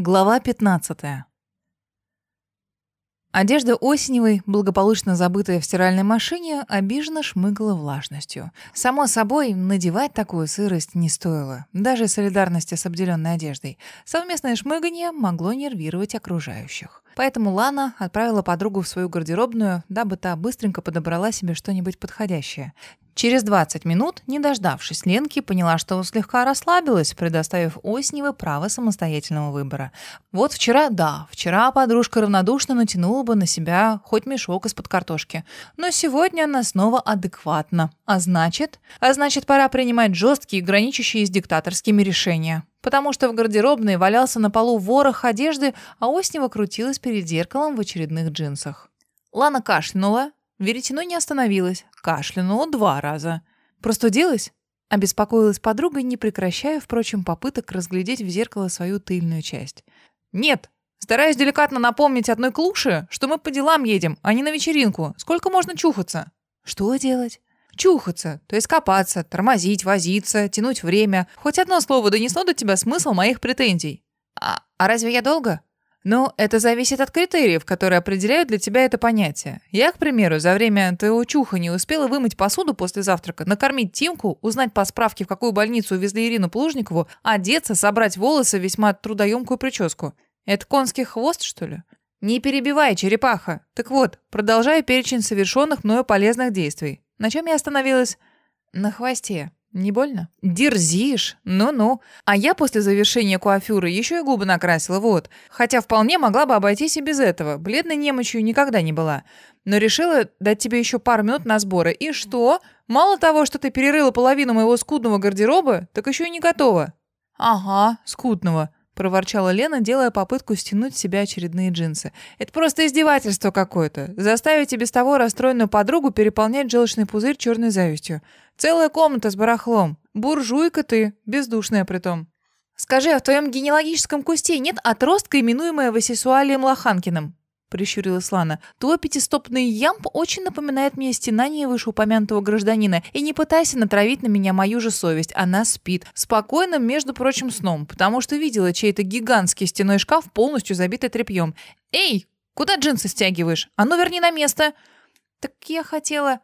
Глава 15. Одежда Осеневой, благополучно забытая в стиральной машине, обиженно шмыгала влажностью. Само собой, надевать такую сырость не стоило, даже солидарности с обделенной одеждой. Совместное шмыганье могло нервировать окружающих. Поэтому Лана отправила подругу в свою гардеробную, дабы та быстренько подобрала себе что-нибудь подходящее. Через 20 минут, не дождавшись Ленки, поняла, что слегка расслабилась, предоставив Осневой право самостоятельного выбора. Вот вчера, да, вчера подружка равнодушно натянула бы на себя хоть мешок из-под картошки. Но сегодня она снова адекватна. А значит? А значит, пора принимать жесткие, граничащие с диктаторскими решения. Потому что в гардеробной валялся на полу ворох одежды, а Оснева крутилась перед зеркалом в очередных джинсах. Лана кашлянула, Веретено не остановилась, кашлянула два раза. «Простудилась?» — обеспокоилась подруга, не прекращая, впрочем, попыток разглядеть в зеркало свою тыльную часть. «Нет!» Стараюсь деликатно напомнить одной клуше, что мы по делам едем, а не на вечеринку. Сколько можно чухаться? Что делать? Чухаться, то есть копаться, тормозить, возиться, тянуть время. Хоть одно слово донесло до тебя смысл моих претензий. А, а разве я долго? Ну, это зависит от критериев, которые определяют для тебя это понятие. Я, к примеру, за время твоего чуха не успела вымыть посуду после завтрака, накормить Тимку, узнать по справке, в какую больницу увезли Ирину Плужникову, одеться, собрать волосы, весьма трудоемкую прическу. Это конский хвост, что ли? Не перебивай, черепаха. Так вот, продолжаю перечень совершенных мною полезных действий. На чем я остановилась? На хвосте. Не больно? Дерзишь? Ну-ну. А я после завершения куафюры еще и губы накрасила, вот. Хотя вполне могла бы обойтись и без этого. Бледной немощью никогда не была. Но решила дать тебе еще пару минут на сборы. И что? Мало того, что ты перерыла половину моего скудного гардероба, так еще и не готова. Ага, скудного проворчала Лена, делая попытку стянуть с себя очередные джинсы. «Это просто издевательство какое-то. Заставить и без того расстроенную подругу переполнять желчный пузырь черной завистью. Целая комната с барахлом. Буржуйка ты, бездушная притом». «Скажи, а в твоем генеалогическом кусте нет отростка, именуемого Сесуалием Лоханкиным?» — прищурилась Лана. «Твой пятистопный ямб очень напоминает мне стенание вышеупомянутого гражданина. И не пытайся натравить на меня мою же совесть. Она спит. Спокойным, между прочим, сном. Потому что видела чей-то гигантский стеной шкаф, полностью забитый тряпьем. Эй, куда джинсы стягиваешь? А ну верни на место!» «Так я хотела...»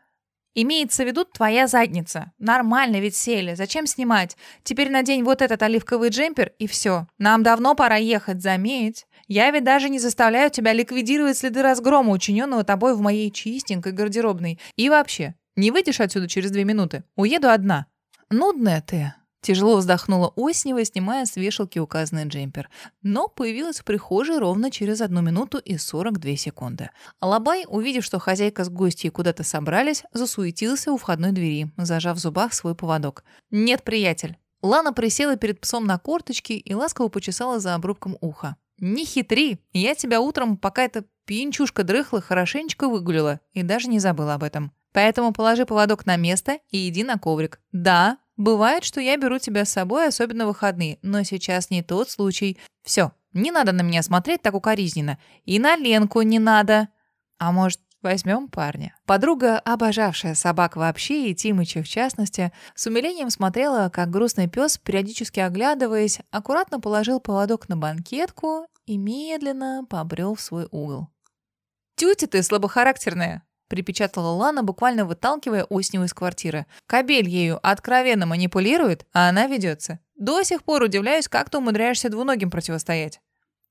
Имеется в виду твоя задница. Нормально ведь сели. Зачем снимать? Теперь надень вот этот оливковый джемпер и все. Нам давно пора ехать, заметь. Я ведь даже не заставляю тебя ликвидировать следы разгрома, учиненного тобой в моей чистенькой гардеробной. И вообще, не выйдешь отсюда через две минуты. Уеду одна. Нудная ты. Тяжело вздохнула Оснева, снимая с вешалки указанный джемпер. Но появилась в прихожей ровно через одну минуту и 42 секунды. Алабай, увидев, что хозяйка с гостьей куда-то собрались, засуетился у входной двери, зажав в зубах свой поводок. «Нет, приятель». Лана присела перед псом на корточки и ласково почесала за обрубком уха. «Не хитри, я тебя утром, пока эта пьянчушка дрыхла, хорошенечко выгулила и даже не забыла об этом. Поэтому положи поводок на место и иди на коврик. Да, Бывает, что я беру тебя с собой, особенно в выходные, но сейчас не тот случай. Все, не надо на меня смотреть так укоризненно. И на Ленку не надо. А может, возьмем парня?» Подруга, обожавшая собак вообще и Тимыча в частности, с умилением смотрела, как грустный пес, периодически оглядываясь, аккуратно положил поводок на банкетку и медленно побрел в свой угол. «Тютя ты слабохарактерная!» Припечатала Лана, буквально выталкивая Осневу из квартиры. Кабель ею откровенно манипулирует, а она ведется. До сих пор удивляюсь, как ты умудряешься двуногим противостоять.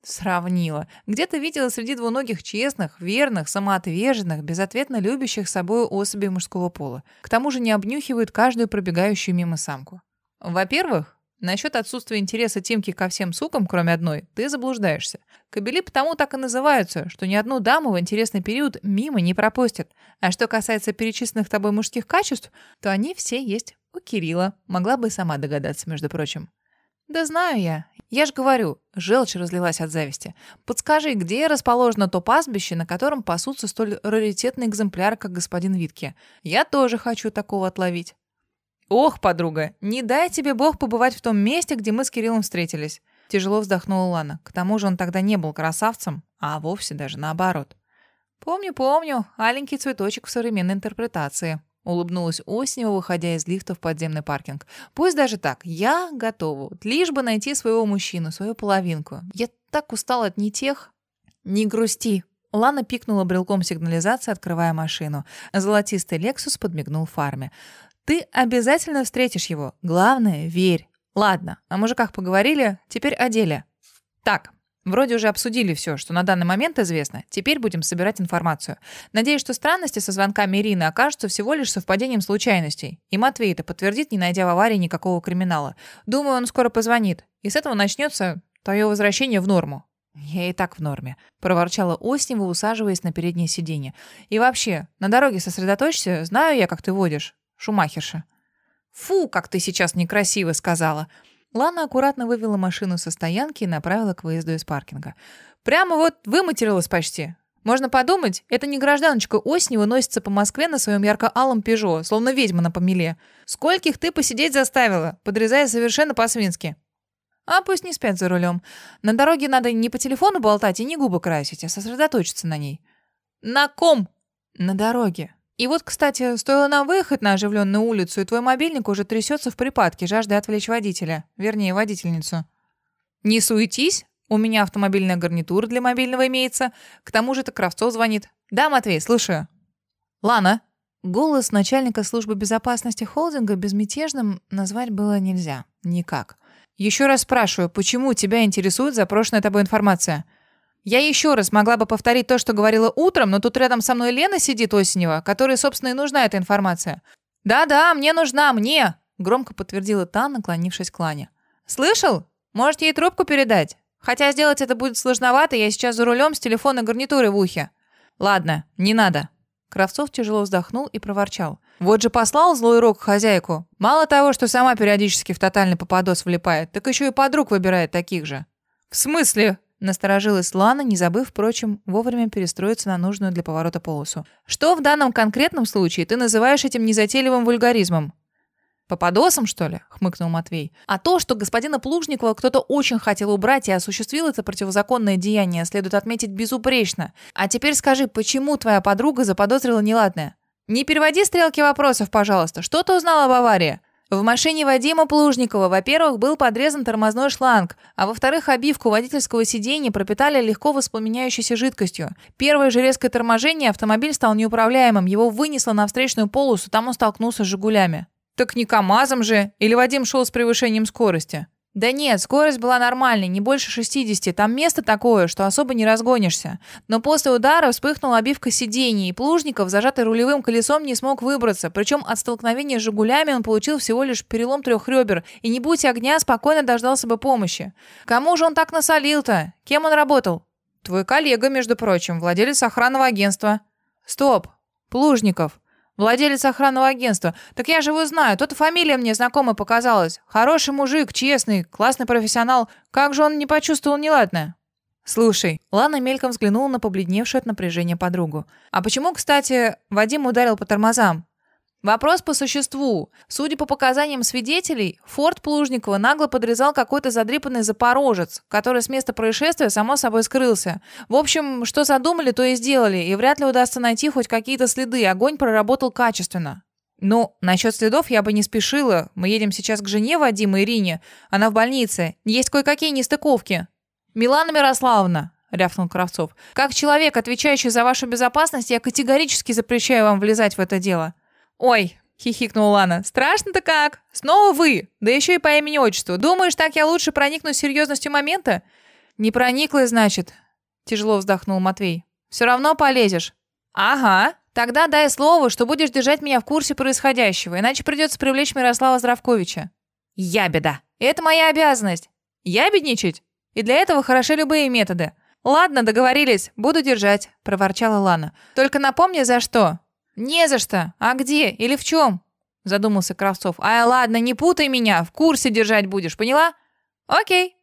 Сравнила. Где ты видела среди двуногих честных, верных, самоотверженных, безответно любящих собой особей мужского пола? К тому же не обнюхивают каждую пробегающую мимо самку. Во-первых, Насчет отсутствия интереса Тимки ко всем сукам, кроме одной, ты заблуждаешься. Кобели потому так и называются, что ни одну даму в интересный период мимо не пропустят. А что касается перечисленных тобой мужских качеств, то они все есть у Кирилла. Могла бы сама догадаться, между прочим. «Да знаю я. Я ж говорю». Желчь разлилась от зависти. «Подскажи, где расположено то пастбище, на котором пасутся столь раритетный экземпляр, как господин Витке? Я тоже хочу такого отловить». «Ох, подруга, не дай тебе бог побывать в том месте, где мы с Кириллом встретились». Тяжело вздохнула Лана. К тому же он тогда не был красавцем, а вовсе даже наоборот. «Помню, помню. Аленький цветочек в современной интерпретации», — улыбнулась Оснева, выходя из лифта в подземный паркинг. «Пусть даже так. Я готова. Лишь бы найти своего мужчину, свою половинку. Я так устал от не тех. Не грусти. Лана пикнула брелком сигнализации, открывая машину. Золотистый Лексус подмигнул фарме. «Ты обязательно встретишь его. Главное, верь. Ладно, о мужиках поговорили, теперь о деле. Так, Вроде уже обсудили все, что на данный момент известно. Теперь будем собирать информацию. Надеюсь, что странности со звонками Ирины окажутся всего лишь совпадением случайностей. И Матвей это подтвердит, не найдя в аварии никакого криминала. Думаю, он скоро позвонит. И с этого начнется твое возвращение в норму. «Я и так в норме», — проворчала Оснева, усаживаясь на переднее сиденье. «И вообще, на дороге сосредоточься, знаю я, как ты водишь. Шумахерша». «Фу, как ты сейчас некрасиво сказала», Лана аккуратно вывела машину со стоянки и направила к выезду из паркинга. «Прямо вот выматерилась почти. Можно подумать, это не гражданочка Оснева носится по Москве на своем ярко-алом «Пежо», словно ведьма на помеле. Скольких ты посидеть заставила, подрезая совершенно по-свински?» «А пусть не спят за рулем. На дороге надо не по телефону болтать и не губы красить, а сосредоточиться на ней». «На ком?» «На дороге. И вот, кстати, стоило нам выехать на оживленную улицу, и твой мобильник уже трясется в припадке, жаждая отвлечь водителя. Вернее, водительницу. Не суетись, у меня автомобильная гарнитура для мобильного имеется. К тому же это Кравцов звонит. Да, Матвей, слушаю. Лана. Голос начальника службы безопасности холдинга безмятежным назвать было нельзя. Никак. Еще раз спрашиваю, почему тебя интересует запрошенная тобой информация? Я еще раз могла бы повторить то, что говорила утром, но тут рядом со мной Лена сидит Осенева, которой, собственно, и нужна эта информация. «Да-да, мне нужна, мне!» — громко подтвердила та, наклонившись к Лане. «Слышал? Может, ей трубку передать? Хотя сделать это будет сложновато, я сейчас за рулем с телефона гарнитуры в ухе». «Ладно, не надо». Кравцов тяжело вздохнул и проворчал. «Вот же послал злой рок хозяйку. Мало того, что сама периодически в тотальный попадос влипает, так еще и подруг выбирает таких же». «В смысле?» Насторожилась Лана, не забыв, впрочем, вовремя перестроиться на нужную для поворота полосу. «Что в данном конкретном случае ты называешь этим незатейливым вульгаризмом?» «Попадосом, что ли?» — хмыкнул Матвей. «А то, что господина Плужникова кто-то очень хотел убрать и осуществил это противозаконное деяние, следует отметить безупречно. А теперь скажи, почему твоя подруга заподозрила неладное?» «Не переводи стрелки вопросов, пожалуйста. Что ты узнала об аварии?» В машине Вадима Плужникова, во-первых, был подрезан тормозной шланг, а во-вторых, обивку водительского сиденья пропитали легко воспламеняющейся жидкостью. Первое же резкое торможение автомобиль стал неуправляемым, его вынесло на встречную полосу, там он столкнулся с «Жигулями». «Так не КамАЗом же? Или Вадим шел с превышением скорости?» Да нет, скорость была нормальной, не больше 60. Там место такое, что особо не разгонишься. Но после удара вспыхнула обивка сидений, и Плужников, зажатый рулевым колесом, не смог выбраться. Причем от столкновения с «Жигулями» он получил всего лишь перелом трех ребер, и не будь огня, спокойно дождался бы помощи. Кому же он так насолил-то? Кем он работал? Твой коллега, между прочим, владелец охранного агентства. Стоп. Плужников. Владелец охранного агентства. Так я же его знаю. Тот фамилия мне знакомая показалась. Хороший мужик, честный, классный профессионал. Как же он не почувствовал неладное? Слушай, Лана мельком взглянула на побледневшую от напряжения подругу. А почему, кстати, Вадим ударил по тормозам? Вопрос по существу. Судя по показаниям свидетелей, Форд Плужникова нагло подрезал какой-то задрипанный запорожец, который с места происшествия само собой скрылся. В общем, что задумали, то и сделали, и вряд ли удастся найти хоть какие-то следы. Огонь проработал качественно. Ну, насчет следов я бы не спешила. Мы едем сейчас к жене Вадима Ирине. Она в больнице. Есть кое-какие нестыковки. Милана Мирославовна, рявкнул Кравцов. Как человек, отвечающий за вашу безопасность, я категорически запрещаю вам влезать в это дело. «Ой!» — хихикнула Лана. «Страшно-то как? Снова вы? Да еще и по имени-отчеству. Думаешь, так я лучше проникну серьезностью момента?» «Не прониклась, значит?» — тяжело вздохнул Матвей. «Все равно полезешь». «Ага. Тогда дай слово, что будешь держать меня в курсе происходящего, иначе придется привлечь Мирослава Здравковича». «Ябеда. Это моя обязанность. Ябедничать? И для этого хороши любые методы». «Ладно, договорились. Буду держать», — проворчала Лана. «Только напомни, за что. «Не за что. А где? Или в чем?» Задумался Кравцов. «Ай, ладно, не путай меня. В курсе держать будешь, поняла?» «Окей».